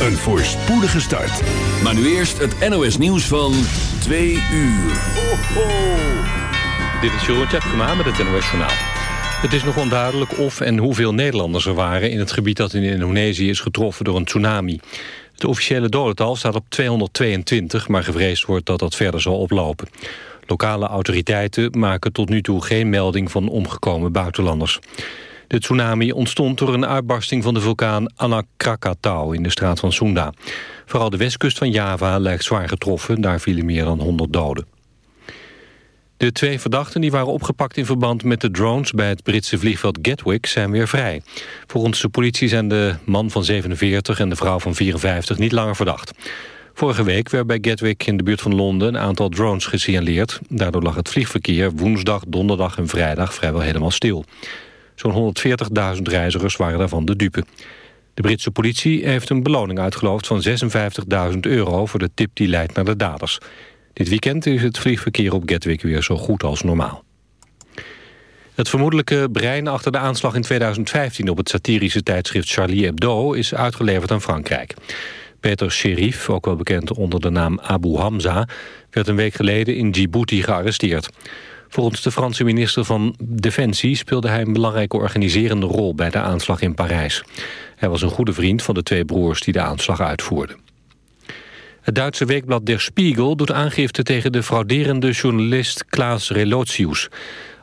een voorspoedige start. Maar nu eerst het NOS nieuws van 2 uur. Ho. Dit is Jeroen Tjepkema met het NOS Journaal. Het is nog onduidelijk of en hoeveel Nederlanders er waren... in het gebied dat in Indonesië is getroffen door een tsunami. Het officiële dodental staat op 222... maar gevreesd wordt dat dat verder zal oplopen. Lokale autoriteiten maken tot nu toe geen melding van omgekomen buitenlanders. De tsunami ontstond door een uitbarsting van de vulkaan Anak Krakatau in de straat van Sunda. Vooral de westkust van Java lijkt zwaar getroffen, daar vielen meer dan 100 doden. De twee verdachten die waren opgepakt in verband met de drones bij het Britse vliegveld Gatwick zijn weer vrij. Volgens de politie zijn de man van 47 en de vrouw van 54 niet langer verdacht. Vorige week werd bij Gatwick in de buurt van Londen een aantal drones gesignaleerd. Daardoor lag het vliegverkeer woensdag, donderdag en vrijdag vrijwel helemaal stil. Zo'n 140.000 reizigers waren daarvan de dupe. De Britse politie heeft een beloning uitgeloofd van 56.000 euro... voor de tip die leidt naar de daders. Dit weekend is het vliegverkeer op Gatwick weer zo goed als normaal. Het vermoedelijke brein achter de aanslag in 2015 op het satirische tijdschrift Charlie Hebdo is uitgeleverd aan Frankrijk. Peter Sherif, ook wel bekend onder de naam Abu Hamza, werd een week geleden in Djibouti gearresteerd. Volgens de Franse minister van Defensie speelde hij een belangrijke organiserende rol bij de aanslag in Parijs. Hij was een goede vriend van de twee broers die de aanslag uitvoerden. Het Duitse weekblad Der Spiegel doet aangifte tegen de frauderende journalist Klaas Relotius.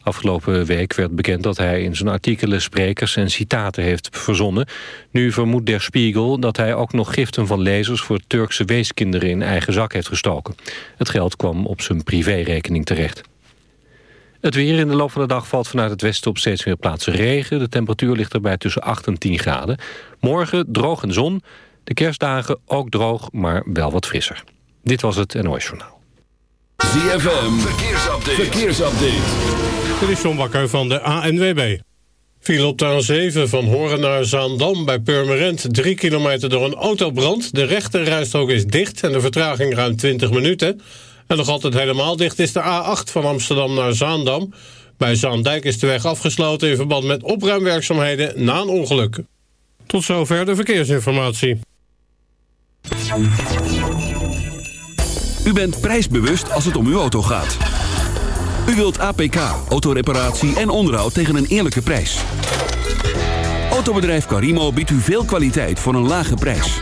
Afgelopen week werd bekend dat hij in zijn artikelen sprekers en citaten heeft verzonnen. Nu vermoedt Der Spiegel dat hij ook nog giften van lezers voor Turkse weeskinderen in eigen zak heeft gestoken. Het geld kwam op zijn privérekening terecht. Het weer in de loop van de dag valt vanuit het westen op steeds meer plaatsen regen. De temperatuur ligt erbij tussen 8 en 10 graden. Morgen droog en zon. De kerstdagen ook droog, maar wel wat frisser. Dit was het NOS Journaal. ZFM, verkeersupdate. verkeersupdate. Dit is John Bakker van de ANWB. Viel op de A7 van Horen naar Zaandam bij Purmerend... 3 kilometer door een autobrand. De rechte rijstrook is dicht en de vertraging ruim 20 minuten... En nog altijd helemaal dicht is de A8 van Amsterdam naar Zaandam. Bij Zaandijk is de weg afgesloten in verband met opruimwerkzaamheden na een ongeluk. Tot zover de verkeersinformatie. U bent prijsbewust als het om uw auto gaat. U wilt APK, autoreparatie en onderhoud tegen een eerlijke prijs. Autobedrijf Carimo biedt u veel kwaliteit voor een lage prijs.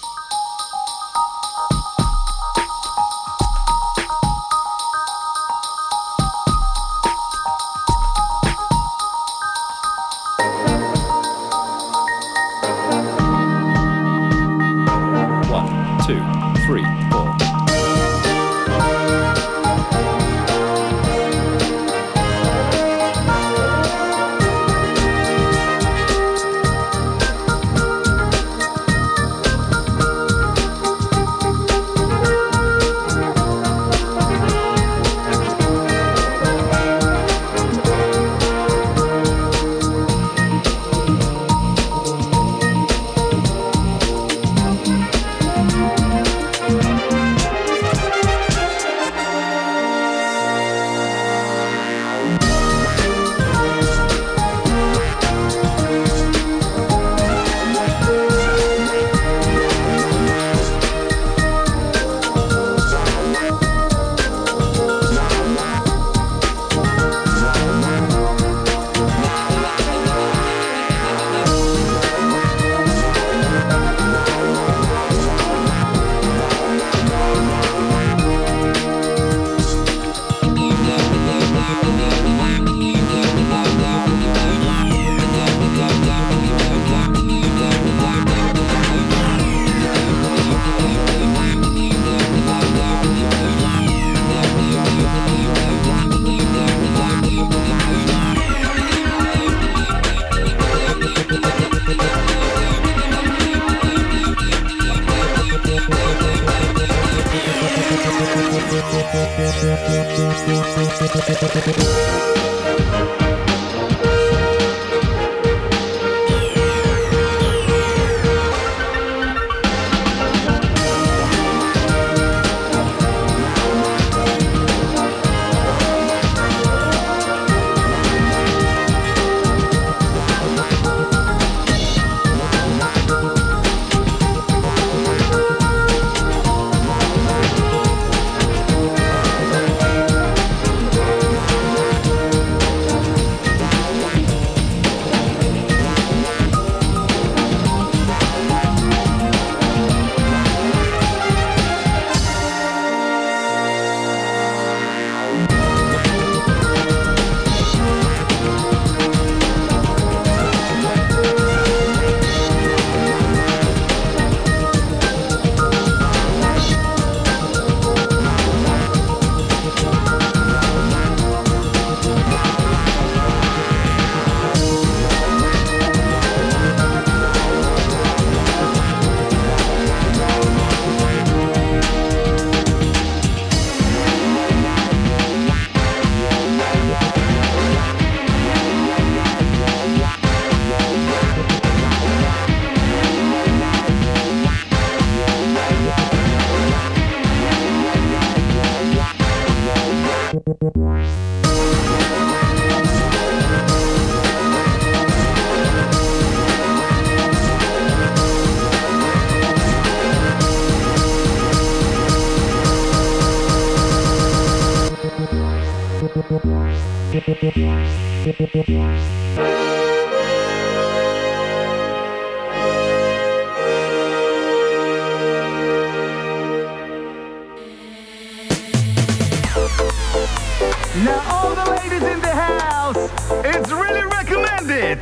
Bye.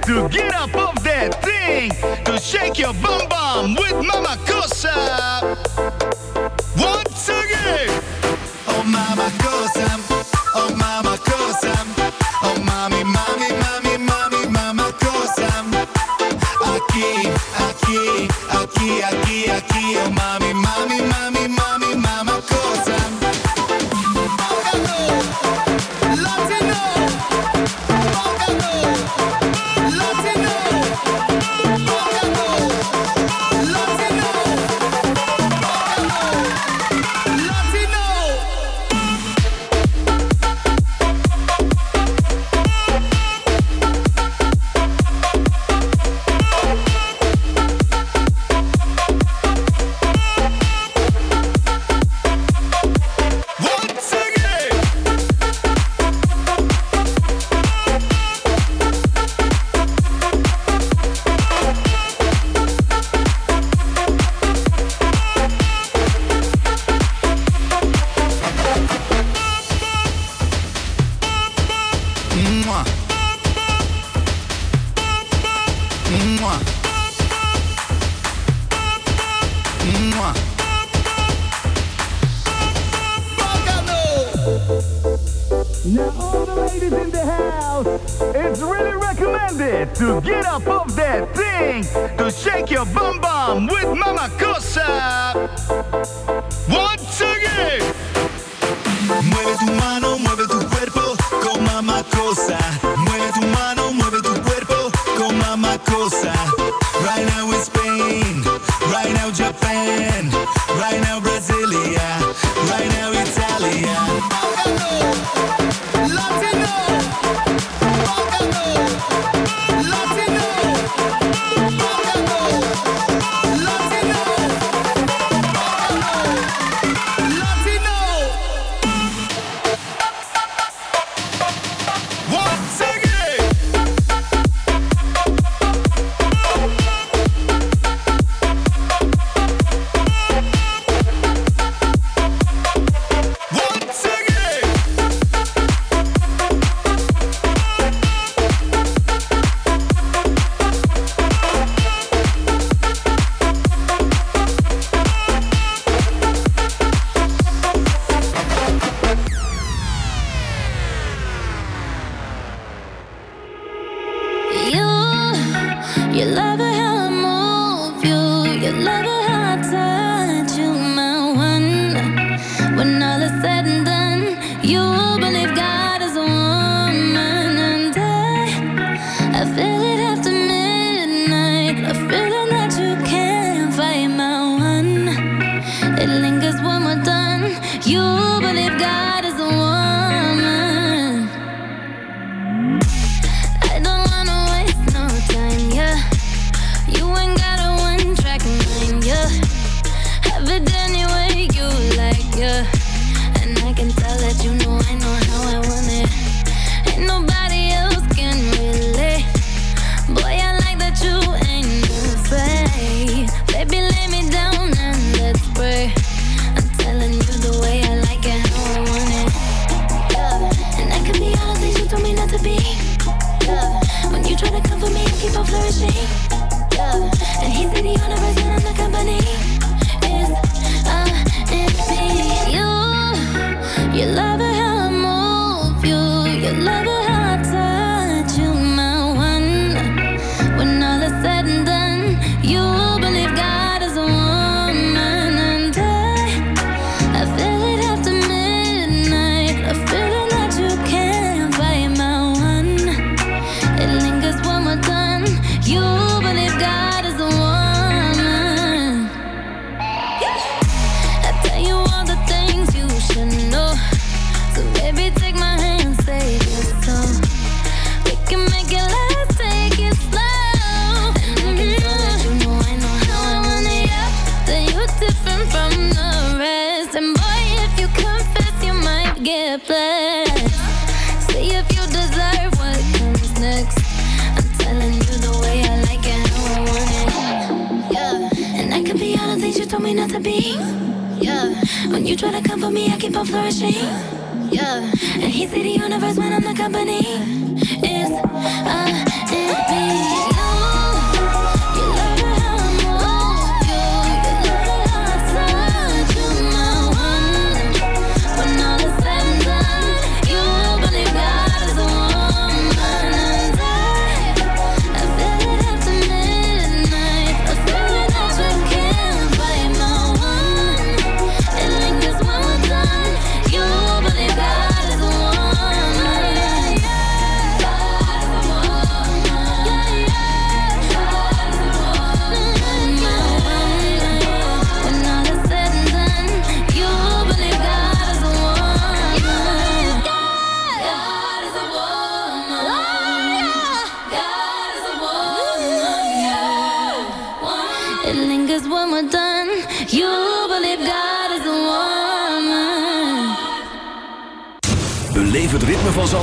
To get up off that thing to shake your bum bum with Mama Cosa. uma coisa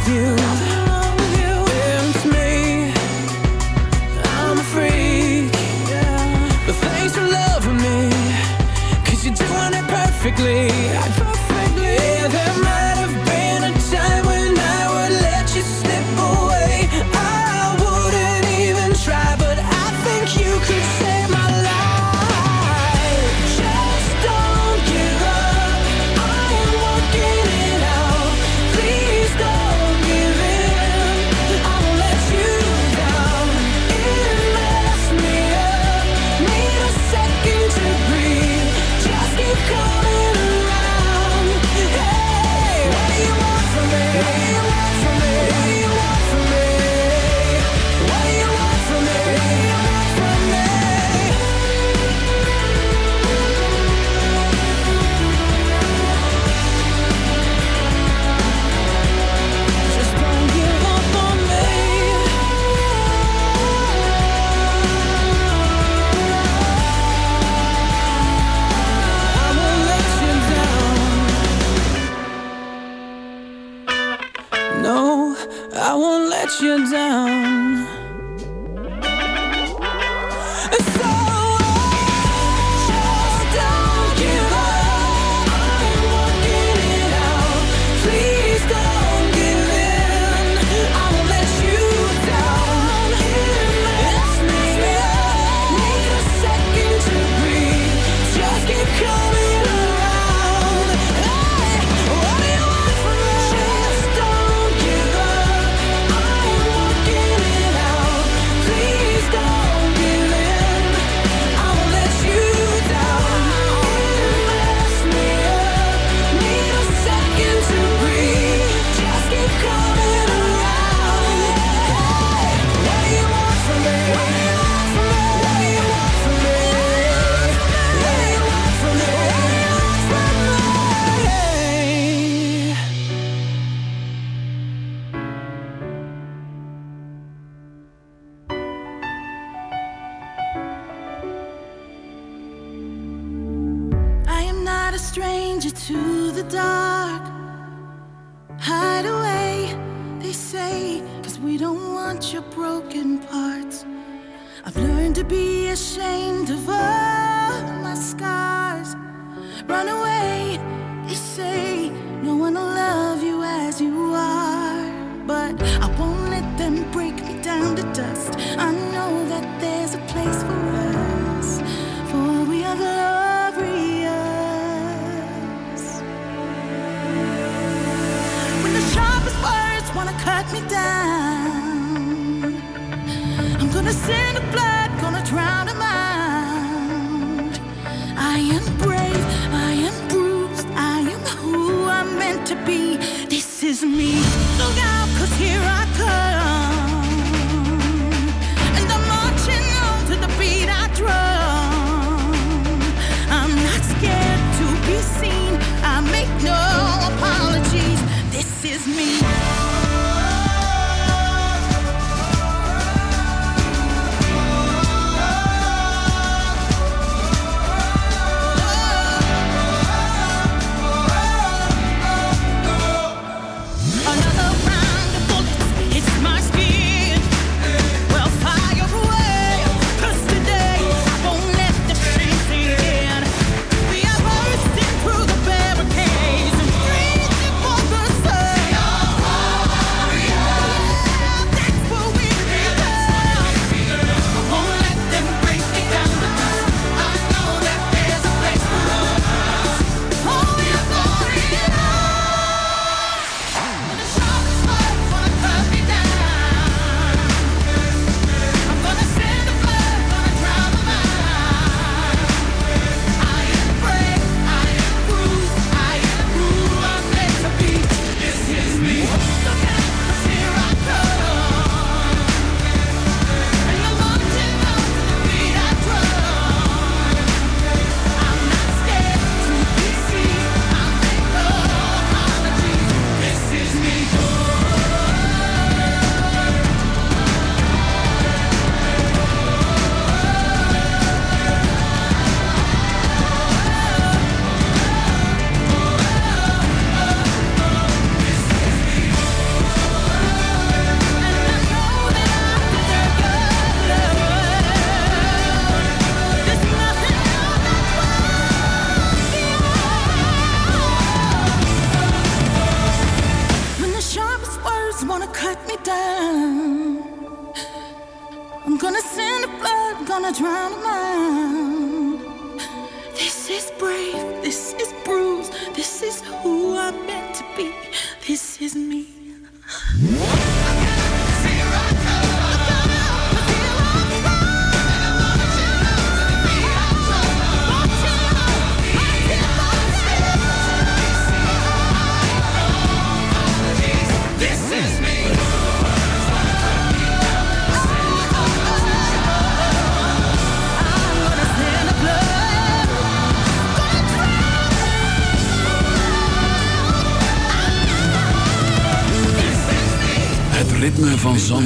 with you.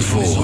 Zandvoort.